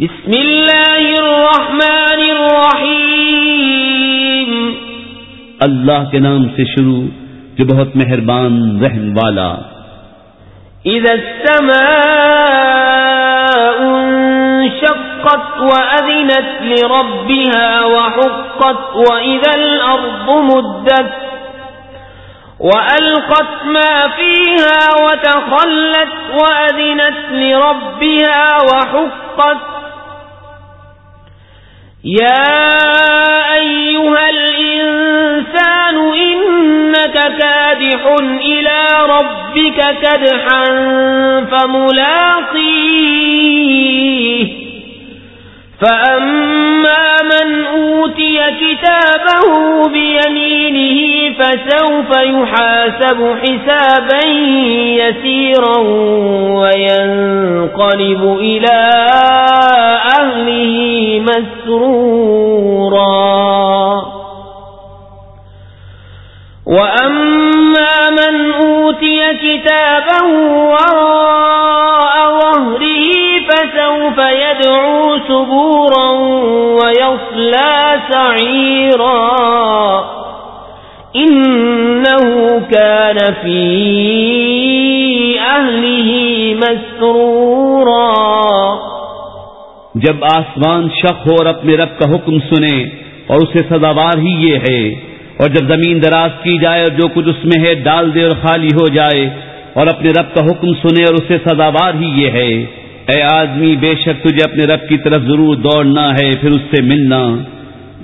بسم اللہ الرحمن الرحیم۔ اللہ کے نام سے شروع جو بہت مہربان رحم والا۔ اذا السماء انشقت وأذنت لربها وحقت وإذا الأرض مدت وألقت ما فيها وتخلت وأذنت لربها وحقت يا أيها الإنسان إنك كادح إلى ربك كدحا فملاقيه. فأما من أوتي كتابه بيمينه فسوف يحاسب حسابا يسيرا وينقلب إلى أهله مسرورا. وأما من أوتي كتابه وراء ظهره فسوف يدعو سبورا ويصلى سعيرا. إنه كان في أهله مسرورا. جب آسمان شک ہو اور اپنے رب کا حکم سنے اور اسے سزاوار ہی یہ ہے، اور جب زمین دراز کی جائے اور جو کچھ اس میں ہے ڈال دے اور خالی ہو جائے، اور اپنے رب کا حکم سنے اور اسے سزاوار ہی یہ ہے، اے آدمی، بے شک تجھے اپنے رب کی طرف ضرور دوڑنا ہے، پھر اس سے ملنا۔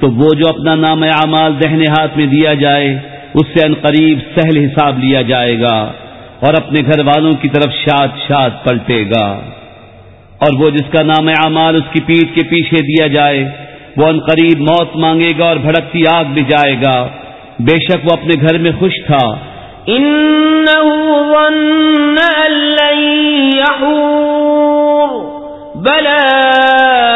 تو وہ جو اپنا نام اعمال دہنے ہاتھ میں دیا جائے، اس سے قریب سہل حساب لیا جائے گا اور اپنے گھر والوں کی طرف شاد شاد پلٹے گا۔ اور وہ جس کا نام اعمال اس کی پیٹ کے پیچھے دیا جائے، وہ ان قریب موت مانگے گا اور بھڑکتی آگ بھی جائے گا۔ بے شک وہ اپنے گھر میں خوش تھا۔ بلا ان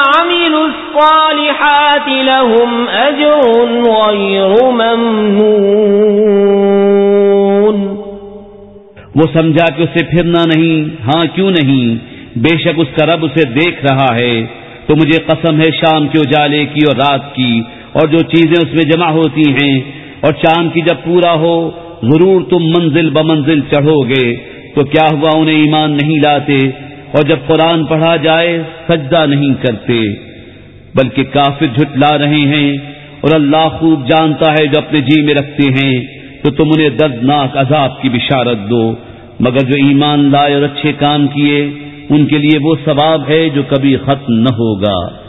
وعملوا الصالحات لهم أجر غير ممنون وہ سمجھا کہ اسے پھرنا نہیں ہاں کیوں نہیں؟ بے شک اس کا رب اسے دیکھ رہا ہے۔ تو مجھے قسم ہے شام کے اجالے کی اور رات کی، اور جو چیزیں اس میں جمع ہوتی ہیں۔ اور چاند کی جب پورا ہو، ضرور تم منزل بمنزل چڑھو گے۔ تو کیا ہوا انہیں ایمان نہیں لاتے؟ اور جب قرآن پڑھا جائے، سجدہ نہیں کرتے، بلکہ کافر جھٹلا رہے ہیں اور اللہ خوب جانتا ہے جو اپنے جی میں رکھتے ہیں، تو تم انہیں دردناک عذاب کی بشارت دو۔ مگر جو ایمان لائے اور اچھے کام کیے، ان کے لیے وہ ثواب ہے جو کبھی ختم نہ ہوگا۔